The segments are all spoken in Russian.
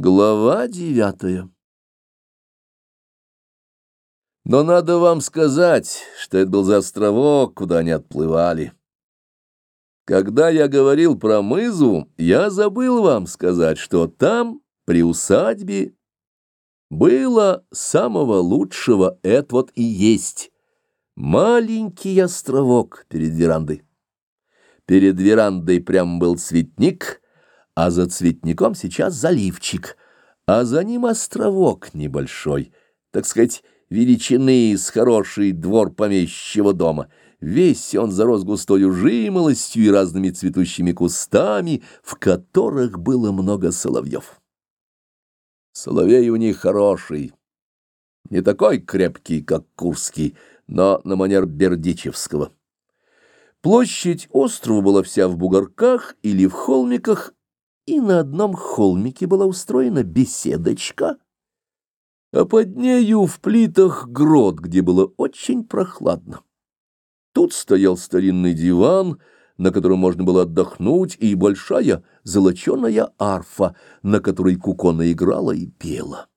Глава девятая Но надо вам сказать, что это был за островок, куда они отплывали. Когда я говорил про мызу, я забыл вам сказать, что там, при усадьбе, было самого лучшего, это вот и есть маленький островок перед верандой. Перед верандой прям был цветник — а за цветником сейчас заливчик, а за ним островок небольшой, так сказать, величины с хороший двор помещего дома. Весь он зарос густою жимолостью и разными цветущими кустами, в которых было много соловьев. Соловей у них хороший, не такой крепкий, как Курский, но на манер Бердичевского. Площадь острова была вся в бугорках или в холмиках, и на одном холмике была устроена беседочка, а под нею в плитах грот, где было очень прохладно. Тут стоял старинный диван, на котором можно было отдохнуть, и большая золоченая арфа, на которой Кукона играла и пела.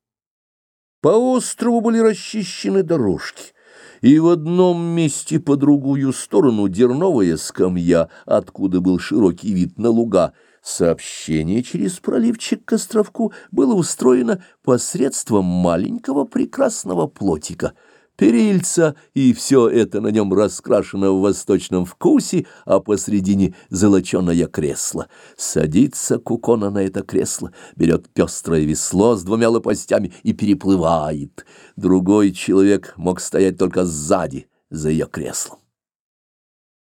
По острову были расчищены дорожки, и в одном месте по другую сторону дерновая скамья, откуда был широкий вид на луга — Сообщение через проливчик к островку было устроено посредством маленького прекрасного плотика. Перильца и все это на нем раскрашено в восточном вкусе, а посредине золоченое кресло. Садится Кукона на это кресло, берет пестрое весло с двумя лопастями и переплывает. Другой человек мог стоять только сзади, за ее креслом.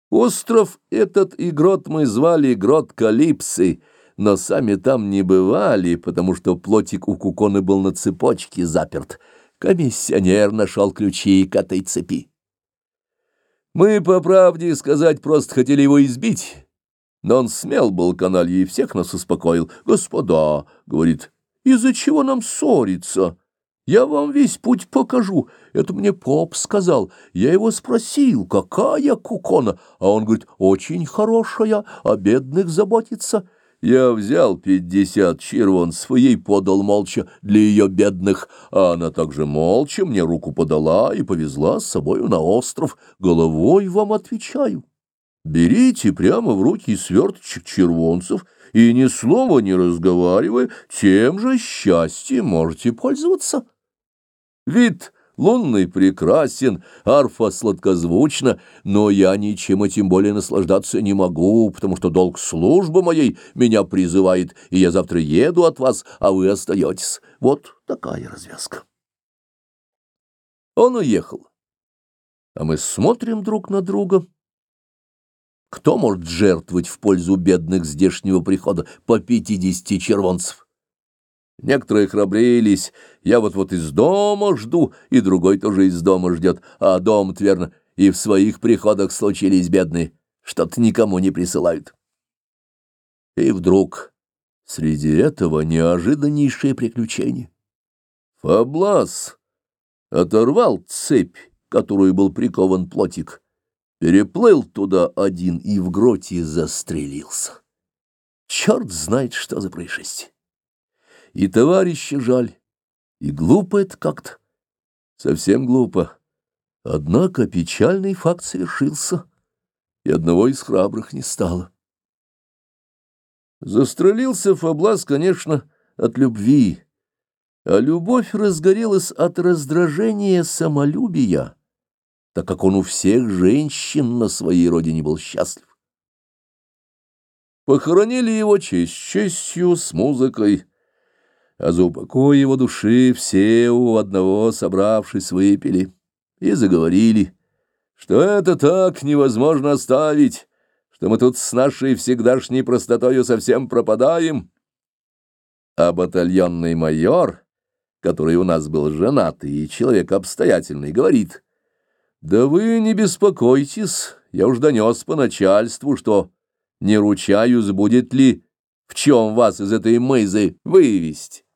Остров этот и грот мы звали грот Калипсы, но сами там не бывали, потому что плотик у Куконы был на цепочке заперт. Комиссионер нашел ключи к этой цепи. Мы, по правде сказать, просто хотели его избить, но он смел был каналье и всех нас успокоил. «Господа», — говорит, — «из-за чего нам ссориться?» Я вам весь путь покажу. Это мне поп сказал. Я его спросил, какая кукона, а он говорит, очень хорошая, о бедных заботится. Я взял пятьдесят червон своей подал молча для ее бедных, а она также молча мне руку подала и повезла с собою на остров. Головой вам отвечаю. Берите прямо в руки сверточек червонцев и ни слова не разговаривая, тем же счастьем можете пользоваться. Вид лунный прекрасен, арфа сладкозвучна, но я ничем этим более наслаждаться не могу, потому что долг службы моей меня призывает, и я завтра еду от вас, а вы остаетесь. Вот такая развязка. Он уехал, а мы смотрим друг на друга. Кто может жертвовать в пользу бедных здешнего прихода по пятидесяти червонцев? Некоторые храбрились. Я вот-вот из дома жду, и другой тоже из дома ждет. А дом, тверно, и в своих приходах случились бедные. Что-то никому не присылают. И вдруг среди этого неожиданнейшее приключение. Фаблас оторвал цепь, которую был прикован плотик, переплыл туда один и в гроте застрелился. Черт знает, что за происшествие. И товарища жаль, и глупо это как-то, совсем глупо. Однако печальный факт совершился, и одного из храбрых не стало. Застрелился Фаблас, конечно, от любви, а любовь разгорелась от раздражения самолюбия, так как он у всех женщин на своей родине был счастлив. Похоронили его честь честью с музыкой, а за упокой его души все у одного собравшись выпили и заговорили, что это так невозможно оставить, что мы тут с нашей всегдашней простотою совсем пропадаем. А батальонный майор, который у нас был женат и человек обстоятельный, говорит, «Да вы не беспокойтесь, я уж донес по начальству, что не ручаюсь, будет ли в чем вас из этой мызы вывести»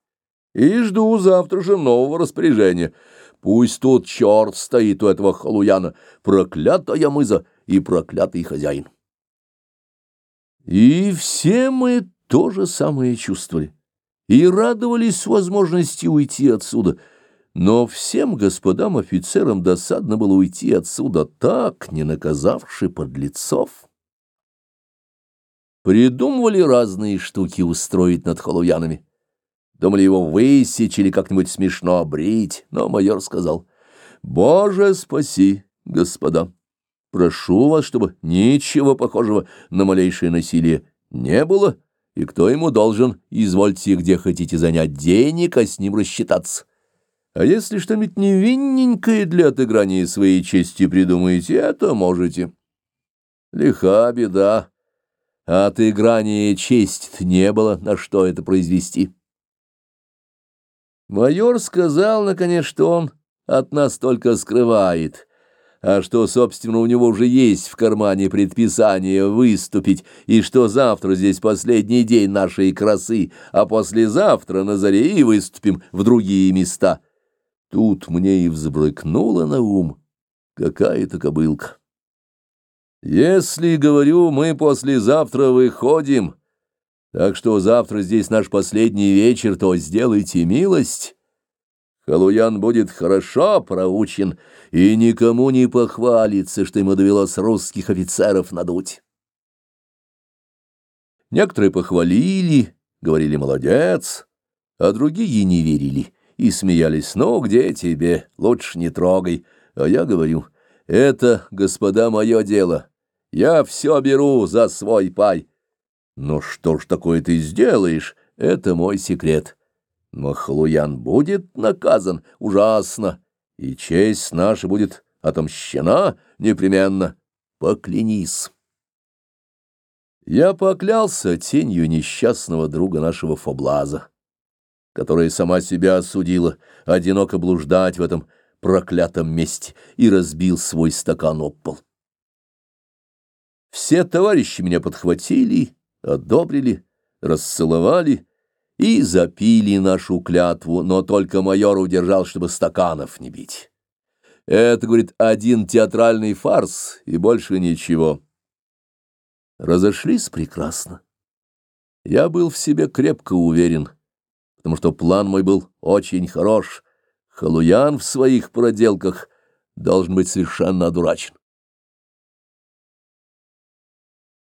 и жду завтра же нового распоряжения. Пусть тут черт стоит у этого халуяна, проклятая мыза и проклятый хозяин. И все мы то же самое чувствовали. и радовались возможности уйти отсюда. Но всем господам офицерам досадно было уйти отсюда так, не наказавши подлецов. Придумывали разные штуки устроить над холуянами. Думали его высечь или как-нибудь смешно обрить, но майор сказал, «Боже, спаси, господа! Прошу вас, чтобы ничего похожего на малейшее насилие не было, и кто ему должен, извольте где хотите занять денег, а с ним рассчитаться. А если что-нибудь невинненькое для отыграния своей чести придумаете, это можете. Лиха беда, а отыграния чести не было, на что это произвести». Майор сказал, наконец, что он от нас только скрывает, а что, собственно, у него уже есть в кармане предписание выступить, и что завтра здесь последний день нашей красы, а послезавтра на заре и выступим в другие места. Тут мне и взбрыкнуло на ум какая-то кобылка. Если, говорю, мы послезавтра выходим... Так что завтра здесь наш последний вечер, то сделайте милость. Халуян будет хорошо проучен и никому не похвалится, что ему довелось русских офицеров надуть. Некоторые похвалили, говорили «молодец», а другие не верили и смеялись «ну, где тебе, лучше не трогай». А я говорю «это, господа, мое дело, я все беру за свой пай». Но что ж такое ты сделаешь? Это мой секрет. Махлуян будет наказан ужасно, и честь наша будет отомщена непременно. Поклянись. Я поклялся тенью несчастного друга нашего Фоблаза, которая сама себя осудила одиноко блуждать в этом проклятом месте и разбил свой стакан об пол. Все товарищи меня подхватили одобрили, расцеловали и запили нашу клятву, но только майор удержал, чтобы стаканов не бить. Это, говорит, один театральный фарс и больше ничего. Разошлись прекрасно. Я был в себе крепко уверен, потому что план мой был очень хорош. Халуян в своих проделках должен быть совершенно одурачен.